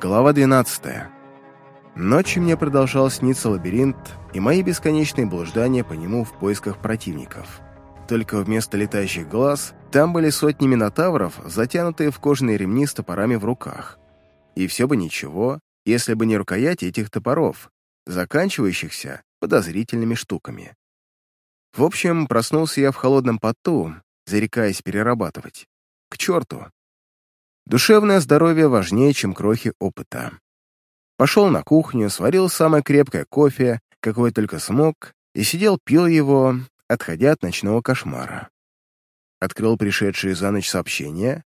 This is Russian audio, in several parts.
Глава 12. Ночью мне продолжал сниться лабиринт и мои бесконечные блуждания по нему в поисках противников. Только вместо летающих глаз там были сотни минотавров, затянутые в кожаные ремни с топорами в руках. И все бы ничего, если бы не рукояти этих топоров, заканчивающихся подозрительными штуками. В общем, проснулся я в холодном поту, зарекаясь перерабатывать. К черту! Душевное здоровье важнее, чем крохи опыта. Пошел на кухню, сварил самое крепкое кофе, какой только смог, и сидел пил его, отходя от ночного кошмара. Открыл пришедшие за ночь сообщения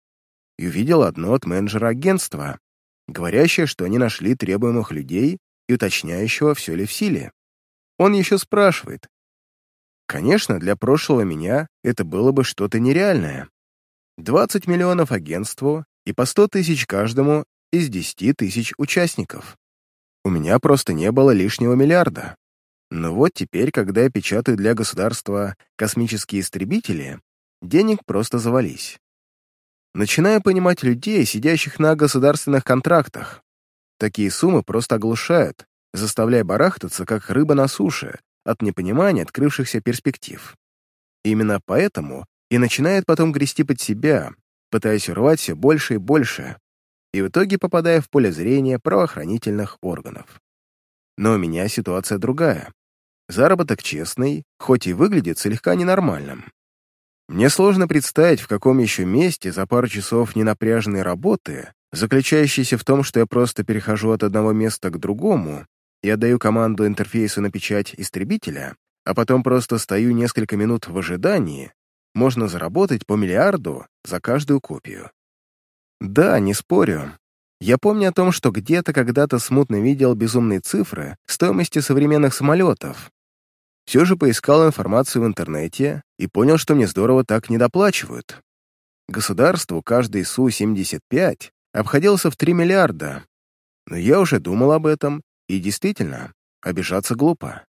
и увидел одно от менеджера агентства, говорящее, что они нашли требуемых людей и уточняющего, все ли в силе. Он еще спрашивает. Конечно, для прошлого меня это было бы что-то нереальное. 20 миллионов агентству и по 100 тысяч каждому из 10 тысяч участников. У меня просто не было лишнего миллиарда. Но вот теперь, когда я печатаю для государства космические истребители, денег просто завались. Начинаю понимать людей, сидящих на государственных контрактах. Такие суммы просто оглушают, заставляя барахтаться, как рыба на суше, от непонимания открывшихся перспектив. Именно поэтому и начинает потом грести под себя, пытаясь урвать все больше и больше, и в итоге попадая в поле зрения правоохранительных органов. Но у меня ситуация другая. Заработок честный, хоть и выглядит слегка ненормальным. Мне сложно представить, в каком еще месте за пару часов ненапряженной работы, заключающейся в том, что я просто перехожу от одного места к другому и отдаю команду интерфейсу на печать истребителя, а потом просто стою несколько минут в ожидании, можно заработать по миллиарду за каждую копию. Да, не спорю. Я помню о том, что где-то когда-то смутно видел безумные цифры стоимости современных самолетов. Все же поискал информацию в интернете и понял, что мне здорово так недоплачивают. Государству каждый Су-75 обходился в 3 миллиарда. Но я уже думал об этом, и действительно, обижаться глупо.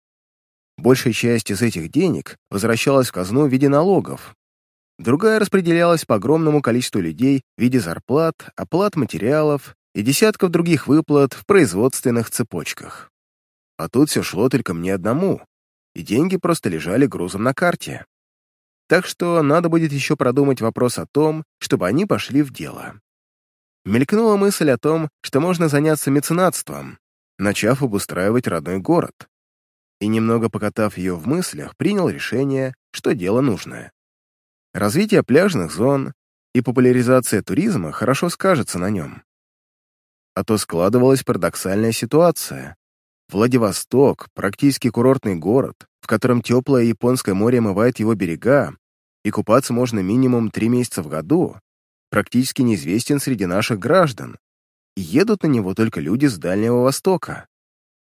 Большая часть из этих денег возвращалась в казну в виде налогов. Другая распределялась по огромному количеству людей в виде зарплат, оплат материалов и десятков других выплат в производственных цепочках. А тут все шло только мне одному, и деньги просто лежали грузом на карте. Так что надо будет еще продумать вопрос о том, чтобы они пошли в дело. Мелькнула мысль о том, что можно заняться меценатством, начав обустраивать родной город и, немного покатав ее в мыслях, принял решение, что дело нужное. Развитие пляжных зон и популяризация туризма хорошо скажется на нем. А то складывалась парадоксальная ситуация. Владивосток — практически курортный город, в котором теплое японское море омывает его берега, и купаться можно минимум три месяца в году, практически неизвестен среди наших граждан, едут на него только люди с Дальнего Востока.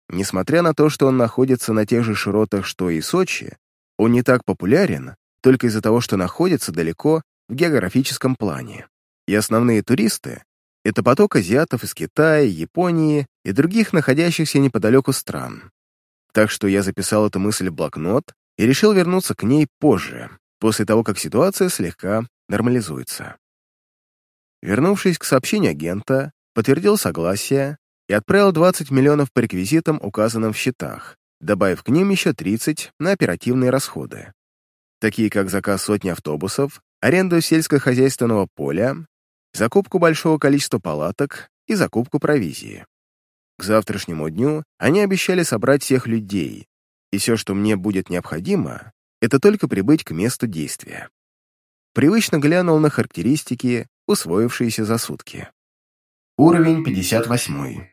Несмотря на то, что он находится на тех же широтах, что и Сочи, он не так популярен только из-за того, что находится далеко в географическом плане. И основные туристы — это поток азиатов из Китая, Японии и других находящихся неподалеку стран. Так что я записал эту мысль в блокнот и решил вернуться к ней позже, после того, как ситуация слегка нормализуется. Вернувшись к сообщению агента, подтвердил согласие и отправил 20 миллионов по реквизитам, указанным в счетах, добавив к ним еще 30 на оперативные расходы, такие как заказ сотни автобусов, аренду сельскохозяйственного поля, закупку большого количества палаток и закупку провизии. К завтрашнему дню они обещали собрать всех людей, и все, что мне будет необходимо, это только прибыть к месту действия. Привычно глянул на характеристики, усвоившиеся за сутки. Уровень 58.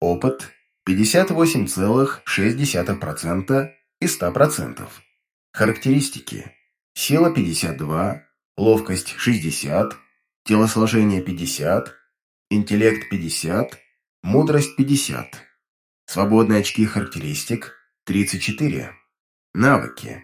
Опыт 58,6% из 100%. Характеристики. Сила 52, ловкость 60, телосложение 50, интеллект 50, мудрость 50. Свободные очки характеристик 34. Навыки.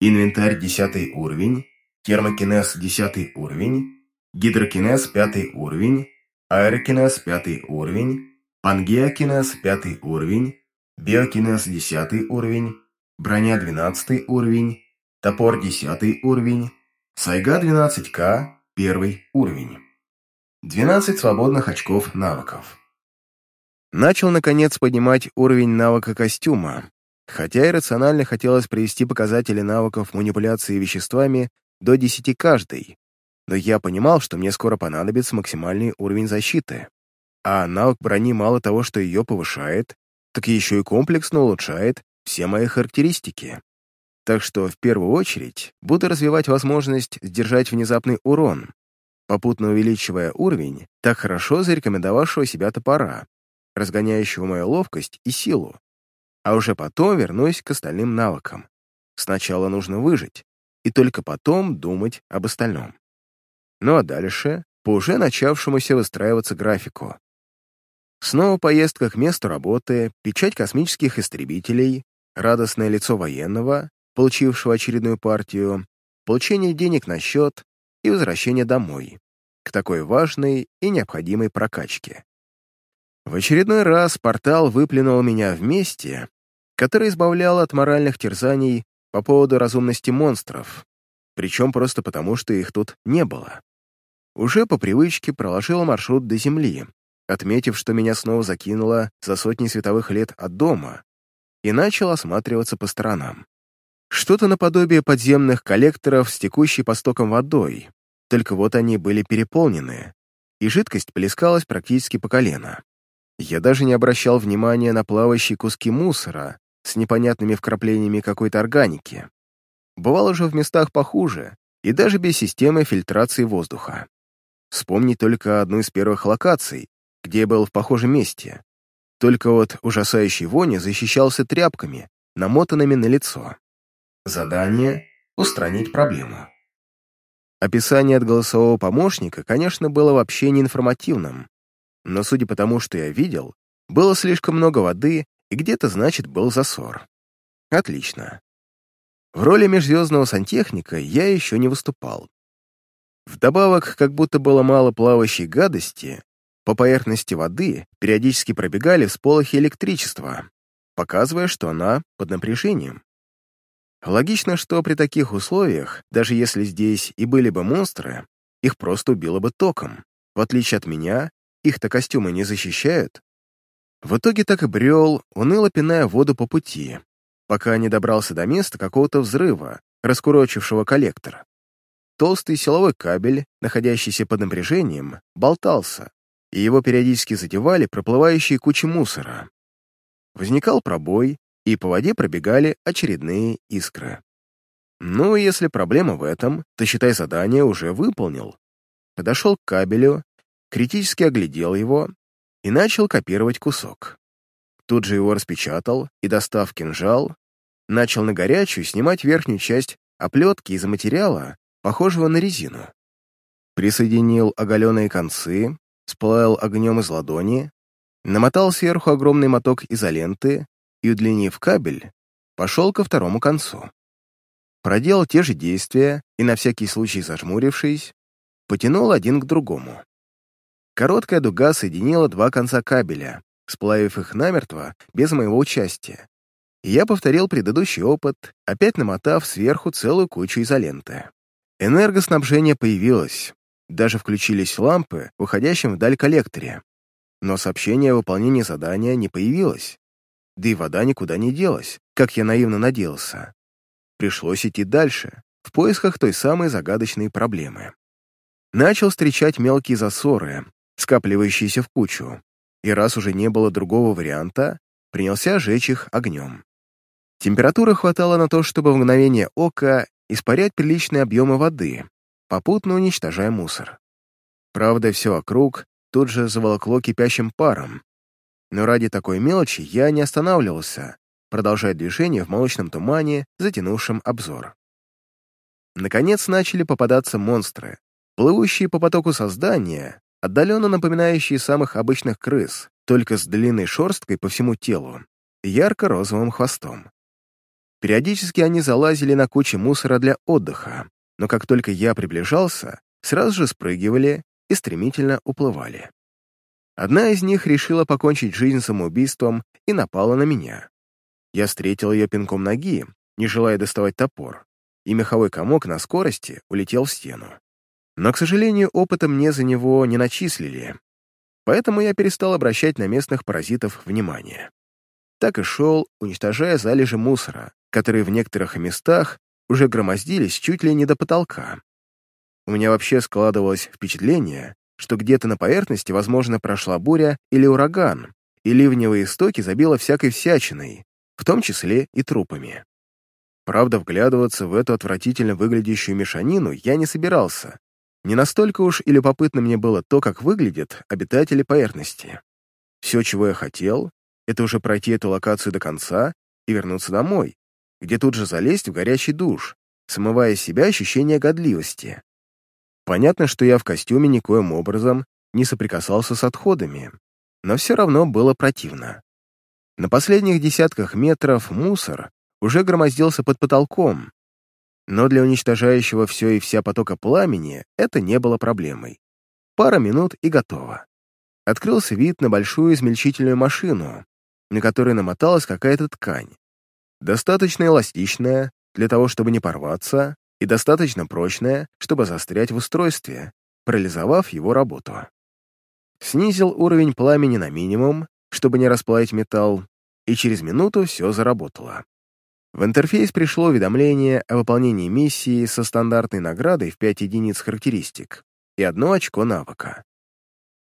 Инвентарь 10 уровень, термокинез 10 уровень, гидрокинез 5 уровень, аэрокинез 5 уровень, Пангеокинез – пятый уровень, биокинез – десятый уровень, броня – двенадцатый уровень, топор – десятый уровень, сайга 12К – первый уровень. 12 свободных очков навыков. Начал, наконец, поднимать уровень навыка костюма, хотя и рационально хотелось привести показатели навыков манипуляции веществами до 10 каждый, но я понимал, что мне скоро понадобится максимальный уровень защиты. А навык брони мало того, что ее повышает, так еще и комплексно улучшает все мои характеристики. Так что в первую очередь буду развивать возможность сдержать внезапный урон, попутно увеличивая уровень так хорошо зарекомендовавшего себя топора, разгоняющего мою ловкость и силу. А уже потом вернусь к остальным навыкам. Сначала нужно выжить, и только потом думать об остальном. Ну а дальше по уже начавшемуся выстраиваться графику. Снова поездка к месту работы, печать космических истребителей, радостное лицо военного, получившего очередную партию, получение денег на счет и возвращение домой, к такой важной и необходимой прокачке. В очередной раз портал выплюнул меня в месте, которое избавляло от моральных терзаний по поводу разумности монстров, причем просто потому, что их тут не было. Уже по привычке проложил маршрут до Земли, отметив, что меня снова закинуло за сотни световых лет от дома, и начал осматриваться по сторонам. Что-то наподобие подземных коллекторов с текущей по стокам водой, только вот они были переполнены, и жидкость плескалась практически по колено. Я даже не обращал внимания на плавающие куски мусора с непонятными вкраплениями какой-то органики. Бывало же в местах похуже, и даже без системы фильтрации воздуха. Вспомнить только одну из первых локаций, где я был в похожем месте. Только вот ужасающей вони защищался тряпками, намотанными на лицо. Задание — устранить проблему. Описание от голосового помощника, конечно, было вообще не информативным, но судя по тому, что я видел, было слишком много воды, и где-то, значит, был засор. Отлично. В роли межзвездного сантехника я еще не выступал. Вдобавок, как будто было мало плавающей гадости, по поверхности воды периодически пробегали всполохи электричества, показывая, что она под напряжением. Логично, что при таких условиях, даже если здесь и были бы монстры, их просто убило бы током. В отличие от меня, их-то костюмы не защищают. В итоге так и брел, уныло пиная воду по пути, пока не добрался до места какого-то взрыва, раскурочившего коллектор. Толстый силовой кабель, находящийся под напряжением, болтался, и его периодически задевали проплывающие кучи мусора. Возникал пробой, и по воде пробегали очередные искры. Ну, если проблема в этом, то, считай, задание уже выполнил. Подошел к кабелю, критически оглядел его и начал копировать кусок. Тут же его распечатал и, достав кинжал, начал на горячую снимать верхнюю часть оплетки из материала, похожего на резину. Присоединил оголенные концы, сплавил огнем из ладони, намотал сверху огромный моток изоленты и, удлинив кабель, пошел ко второму концу. Проделал те же действия и, на всякий случай зажмурившись, потянул один к другому. Короткая дуга соединила два конца кабеля, сплавив их намертво без моего участия. И я повторил предыдущий опыт, опять намотав сверху целую кучу изоленты. Энергоснабжение появилось, даже включились лампы в вдаль коллекторе. Но сообщение о выполнении задания не появилось. Да и вода никуда не делась, как я наивно надеялся. Пришлось идти дальше, в поисках той самой загадочной проблемы. Начал встречать мелкие засоры, скапливающиеся в кучу, и раз уже не было другого варианта, принялся жечь их огнем. Температуры хватало на то, чтобы в мгновение ока испарять приличные объемы воды, попутно уничтожая мусор. Правда, все вокруг тут же заволокло кипящим паром. Но ради такой мелочи я не останавливался, продолжая движение в молочном тумане, затянувшем обзор. Наконец начали попадаться монстры, плывущие по потоку создания, отдаленно напоминающие самых обычных крыс, только с длинной шерсткой по всему телу и ярко-розовым хвостом. Периодически они залазили на кучи мусора для отдыха, но как только я приближался, сразу же спрыгивали и стремительно уплывали. Одна из них решила покончить жизнь самоубийством и напала на меня. Я встретил ее пинком ноги, не желая доставать топор, и меховой комок на скорости улетел в стену. Но, к сожалению, опыта мне за него не начислили. поэтому я перестал обращать на местных паразитов внимание. Так и шел, уничтожая залежи мусора, которые в некоторых местах уже громоздились чуть ли не до потолка. У меня вообще складывалось впечатление, что где-то на поверхности, возможно, прошла буря или ураган, и ливневые истоки забило всякой всячиной, в том числе и трупами. Правда, вглядываться в эту отвратительно выглядящую мешанину я не собирался. Не настолько уж и любопытно мне было то, как выглядят обитатели поверхности. Все, чего я хотел, это уже пройти эту локацию до конца и вернуться домой, где тут же залезть в горячий душ, смывая себя ощущение годливости. Понятно, что я в костюме никоим образом не соприкасался с отходами, но все равно было противно. На последних десятках метров мусор уже громоздился под потолком, но для уничтожающего все и вся потока пламени это не было проблемой. Пара минут и готово. Открылся вид на большую измельчительную машину, на которой намоталась какая-то ткань. Достаточно эластичная для того, чтобы не порваться, и достаточно прочная, чтобы застрять в устройстве, парализовав его работу. Снизил уровень пламени на минимум, чтобы не расплавить металл, и через минуту все заработало. В интерфейс пришло уведомление о выполнении миссии со стандартной наградой в 5 единиц характеристик и одно очко навыка.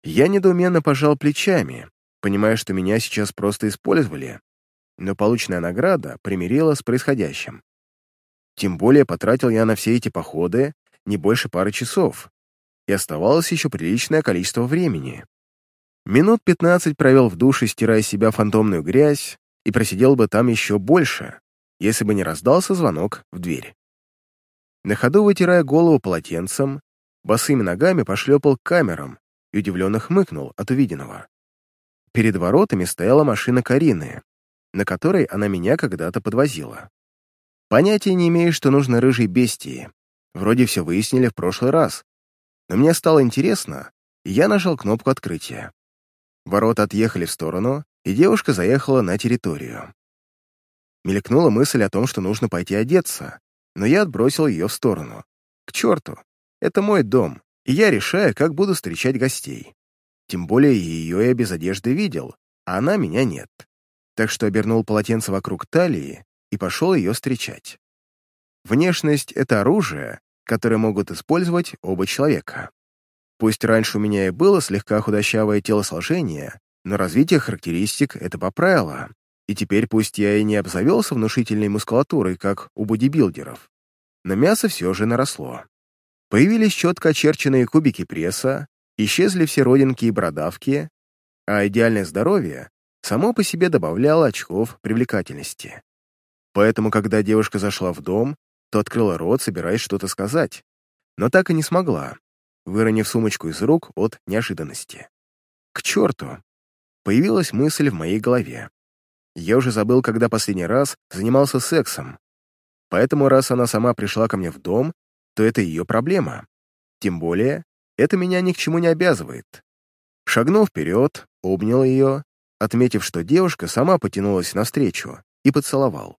Я недоуменно пожал плечами, понимая, что меня сейчас просто использовали, но полученная награда примирила с происходящим. Тем более потратил я на все эти походы не больше пары часов, и оставалось еще приличное количество времени. Минут 15 провел в душе, стирая с себя фантомную грязь, и просидел бы там еще больше, если бы не раздался звонок в дверь. На ходу, вытирая голову полотенцем, босыми ногами пошлепал к камерам и удивленно хмыкнул от увиденного. Перед воротами стояла машина Карины, на которой она меня когда-то подвозила. Понятия не имею, что нужно рыжей бестии. Вроде все выяснили в прошлый раз. Но мне стало интересно, и я нажал кнопку открытия. Ворота отъехали в сторону, и девушка заехала на территорию. Мелькнула мысль о том, что нужно пойти одеться, но я отбросил ее в сторону. К черту! Это мой дом, и я решаю, как буду встречать гостей. Тем более ее я без одежды видел, а она меня нет. Так что обернул полотенце вокруг талии и пошел ее встречать. Внешность — это оружие, которое могут использовать оба человека. Пусть раньше у меня и было слегка худощавое телосложение, но развитие характеристик это поправило, и теперь пусть я и не обзавелся внушительной мускулатурой, как у бодибилдеров, но мясо все же наросло. Появились четко очерченные кубики пресса, исчезли все родинки и бородавки, а идеальное здоровье само по себе добавляло очков привлекательности. Поэтому, когда девушка зашла в дом, то открыла рот, собираясь что-то сказать, но так и не смогла, выронив сумочку из рук от неожиданности. К черту! Появилась мысль в моей голове. Я уже забыл, когда последний раз занимался сексом. Поэтому, раз она сама пришла ко мне в дом, то это ее проблема. Тем более, это меня ни к чему не обязывает. Шагнул вперед, обнял ее, отметив, что девушка сама потянулась навстречу, и поцеловал.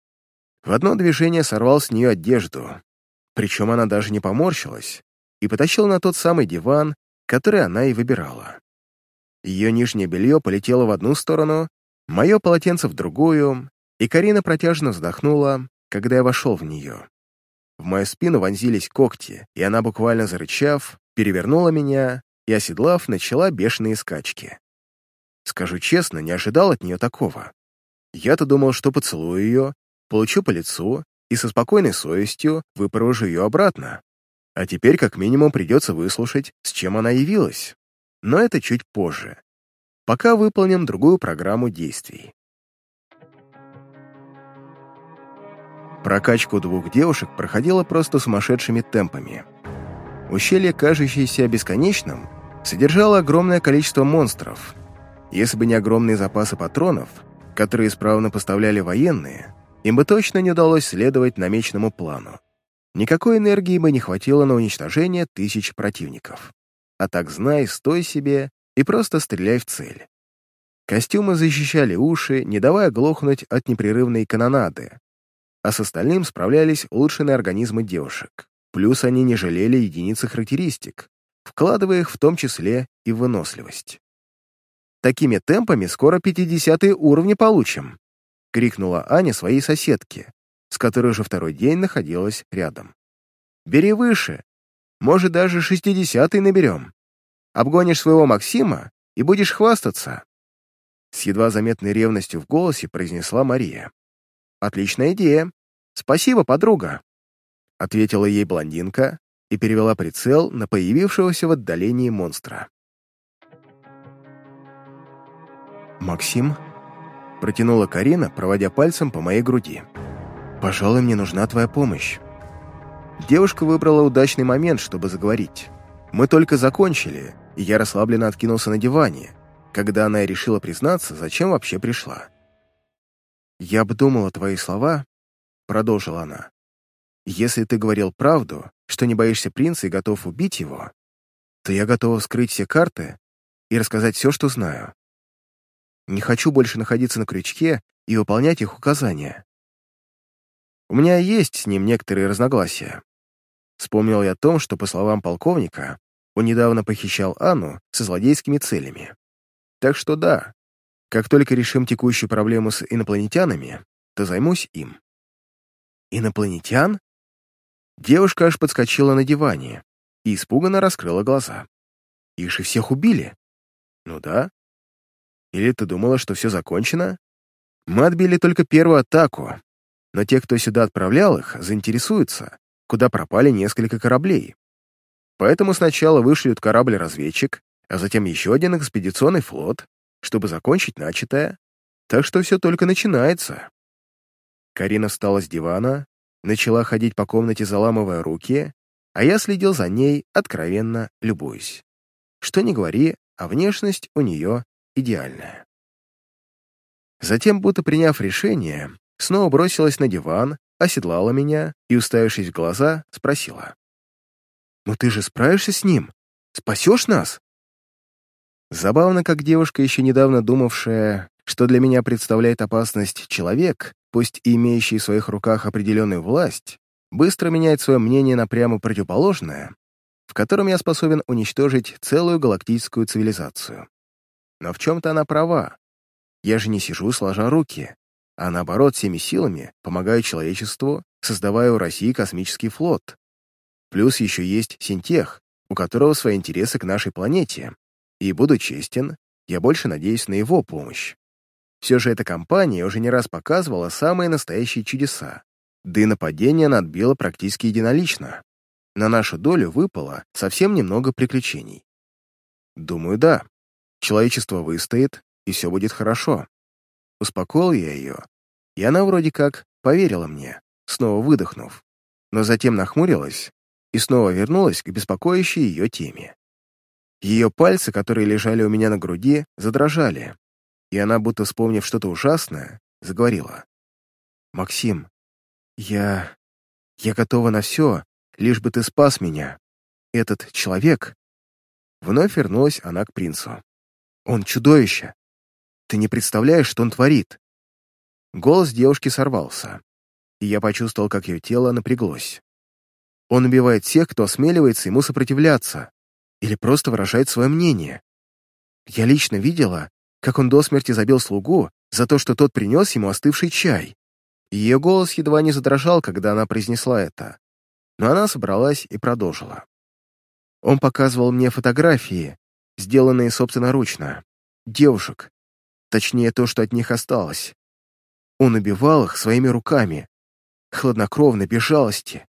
В одно движение сорвал с нее одежду, причем она даже не поморщилась, и потащил на тот самый диван, который она и выбирала. Ее нижнее белье полетело в одну сторону, Мое полотенце в другую, и Карина протяжно вздохнула, когда я вошел в нее. В мою спину вонзились когти, и она, буквально зарычав, перевернула меня и, оседлав, начала бешеные скачки. Скажу честно, не ожидал от нее такого. Я-то думал, что поцелую ее, получу по лицу и со спокойной совестью выпровожу ее обратно. А теперь как минимум придется выслушать, с чем она явилась. Но это чуть позже пока выполним другую программу действий. Прокачку двух девушек проходила просто сумасшедшими темпами. Ущелье, кажущееся бесконечным, содержало огромное количество монстров. Если бы не огромные запасы патронов, которые исправно поставляли военные, им бы точно не удалось следовать намеченному плану. Никакой энергии бы не хватило на уничтожение тысяч противников. А так знай, стой себе и просто стреляй в цель. Костюмы защищали уши, не давая глохнуть от непрерывной канонады, а с остальным справлялись улучшенные организмы девушек. Плюс они не жалели единицы характеристик, вкладывая их в том числе и в выносливость. Такими темпами скоро пятидесятые уровни получим!» — крикнула Аня своей соседке, с которой уже второй день находилась рядом. «Бери выше! Может, даже шестидесятый наберем. Обгонишь своего Максима и будешь хвастаться!» С едва заметной ревностью в голосе произнесла Мария. «Отличная идея! Спасибо, подруга!» Ответила ей блондинка и перевела прицел на появившегося в отдалении монстра. «Максим?» — протянула Карина, проводя пальцем по моей груди. «Пожалуй, мне нужна твоя помощь». Девушка выбрала удачный момент, чтобы заговорить. Мы только закончили, и я расслабленно откинулся на диване, когда она и решила признаться, зачем вообще пришла. «Я обдумала твои слова», — продолжила она. «Если ты говорил правду, что не боишься принца и готов убить его, то я готова вскрыть все карты и рассказать все, что знаю. Не хочу больше находиться на крючке и выполнять их указания. У меня есть с ним некоторые разногласия. Вспомнил я о том, что, по словам полковника, он недавно похищал Анну со злодейскими целями. Так что да, как только решим текущую проблему с инопланетянами, то займусь им. Инопланетян? Девушка аж подскочила на диване и испуганно раскрыла глаза. Их же всех убили. Ну да, или ты думала, что все закончено? Мы отбили только первую атаку, но те, кто сюда отправлял их, заинтересуются, куда пропали несколько кораблей. Поэтому сначала вышлют корабль-разведчик, а затем еще один экспедиционный флот, чтобы закончить начатое. Так что все только начинается. Карина встала с дивана, начала ходить по комнате, заламывая руки, а я следил за ней, откровенно любуясь. Что ни говори, а внешность у нее идеальная. Затем, будто приняв решение, снова бросилась на диван, оседлала меня и, уставившись в глаза, спросила. «Ну ты же справишься с ним? Спасешь нас?» Забавно, как девушка, еще недавно думавшая, что для меня представляет опасность человек, пусть и имеющий в своих руках определенную власть, быстро меняет свое мнение на прямо противоположное, в котором я способен уничтожить целую галактическую цивилизацию. Но в чем-то она права. Я же не сижу сложа руки, а наоборот всеми силами помогаю человечеству, создавая у России космический флот. Плюс еще есть Синтех, у которого свои интересы к нашей планете. И, буду честен, я больше надеюсь на его помощь. Все же эта компания уже не раз показывала самые настоящие чудеса. Да и нападение она отбила практически единолично. На нашу долю выпало совсем немного приключений. Думаю, да. Человечество выстоит, и все будет хорошо. Успокоил я ее, и она вроде как поверила мне, снова выдохнув, но затем нахмурилась и снова вернулась к беспокоящей ее теме. Ее пальцы, которые лежали у меня на груди, задрожали, и она, будто вспомнив что-то ужасное, заговорила. «Максим, я... я готова на все, лишь бы ты спас меня. Этот человек...» Вновь вернулась она к принцу. Он чудовище. Ты не представляешь, что он творит. Голос девушки сорвался, и я почувствовал, как ее тело напряглось. Он убивает тех, кто осмеливается ему сопротивляться или просто выражает свое мнение. Я лично видела, как он до смерти забил слугу за то, что тот принес ему остывший чай. Ее голос едва не задрожал, когда она произнесла это. Но она собралась и продолжила. Он показывал мне фотографии, сделанные собственноручно. Девушек. Точнее, то, что от них осталось. Он убивал их своими руками. Хладнокровно, без жалости.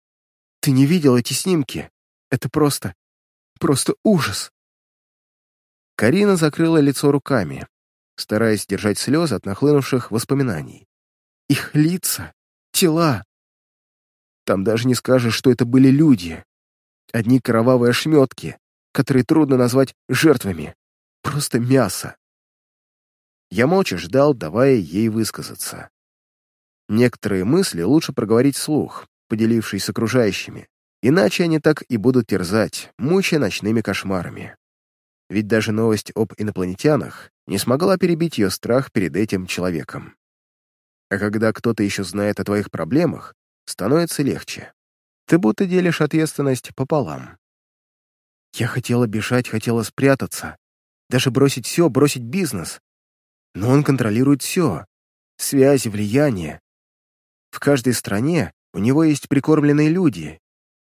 Ты не видел эти снимки? Это просто... просто ужас. Карина закрыла лицо руками, стараясь держать слезы от нахлынувших воспоминаний. Их лица, тела. Там даже не скажешь, что это были люди. Одни кровавые ошметки, которые трудно назвать жертвами. Просто мясо. Я молча ждал, давая ей высказаться. Некоторые мысли лучше проговорить вслух, поделившись с окружающими, иначе они так и будут терзать, мучая ночными кошмарами. Ведь даже новость об инопланетянах не смогла перебить ее страх перед этим человеком. А когда кто-то еще знает о твоих проблемах, становится легче. Ты будто делишь ответственность пополам. Я хотела бежать, хотела спрятаться. даже бросить все, бросить бизнес. Но он контролирует все. Связи, влияние. В каждой стране у него есть прикормленные люди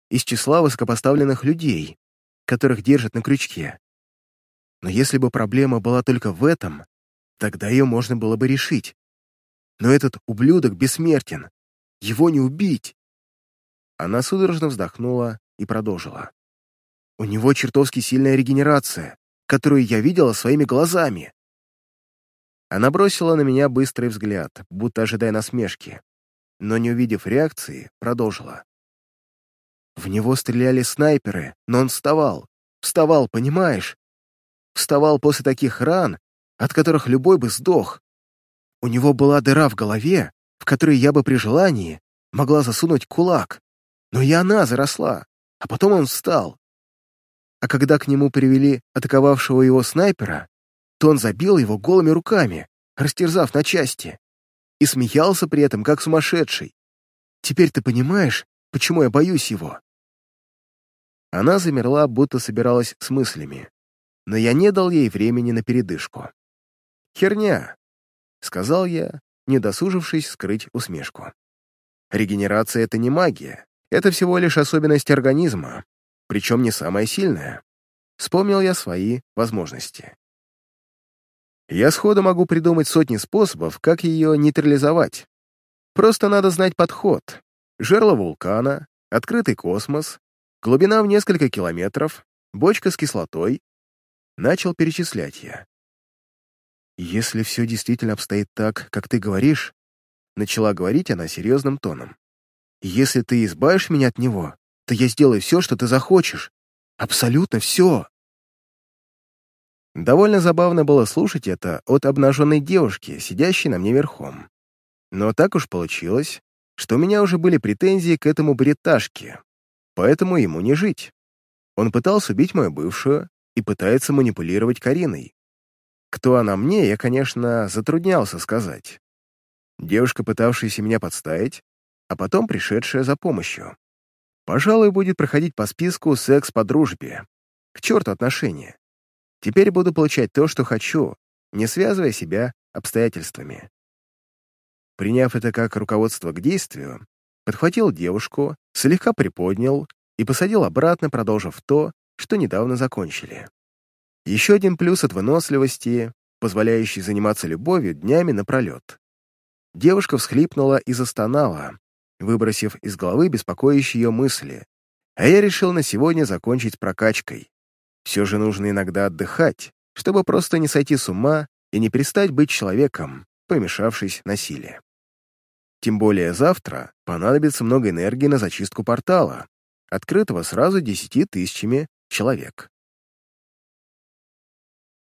из числа высокопоставленных людей, которых держат на крючке. Но если бы проблема была только в этом, тогда ее можно было бы решить. Но этот ублюдок бессмертен. Его не убить. Она судорожно вздохнула и продолжила. У него чертовски сильная регенерация, которую я видела своими глазами. Она бросила на меня быстрый взгляд, будто ожидая насмешки, но, не увидев реакции, продолжила. В него стреляли снайперы, но он вставал. Вставал, понимаешь? Вставал после таких ран, от которых любой бы сдох. У него была дыра в голове, в которой я бы при желании могла засунуть кулак. Но и она заросла, а потом он встал. А когда к нему привели атаковавшего его снайпера, то он забил его голыми руками, растерзав на части, и смеялся при этом, как сумасшедший. Теперь ты понимаешь, почему я боюсь его?» Она замерла, будто собиралась с мыслями, но я не дал ей времени на передышку. «Херня», — сказал я, не досужившись скрыть усмешку. «Регенерация — это не магия, это всего лишь особенность организма, причем не самая сильная. Вспомнил я свои возможности. Я сходу могу придумать сотни способов, как ее нейтрализовать. Просто надо знать подход. Жерло вулкана, открытый космос, глубина в несколько километров, бочка с кислотой. Начал перечислять я. «Если все действительно обстоит так, как ты говоришь», начала говорить она серьезным тоном. «Если ты избавишь меня от него, то я сделаю все, что ты захочешь. Абсолютно все. Довольно забавно было слушать это от обнаженной девушки, сидящей на мне верхом. Но так уж получилось, что у меня уже были претензии к этому бриташке, поэтому ему не жить. Он пытался убить мою бывшую и пытается манипулировать Кариной. Кто она мне, я, конечно, затруднялся сказать. Девушка, пытавшаяся меня подставить, а потом пришедшая за помощью. Пожалуй, будет проходить по списку секс по дружбе. К черту отношения. Теперь буду получать то, что хочу, не связывая себя обстоятельствами. Приняв это как руководство к действию, подхватил девушку, слегка приподнял и посадил обратно, продолжив то, что недавно закончили. Еще один плюс от выносливости, позволяющий заниматься любовью днями напролет. Девушка всхлипнула и застонала, выбросив из головы беспокоящие ее мысли, а я решил на сегодня закончить прокачкой. Все же нужно иногда отдыхать, чтобы просто не сойти с ума и не перестать быть человеком, помешавшись на силе. Тем более завтра понадобится много энергии на зачистку портала, открытого сразу десяти тысячами человек.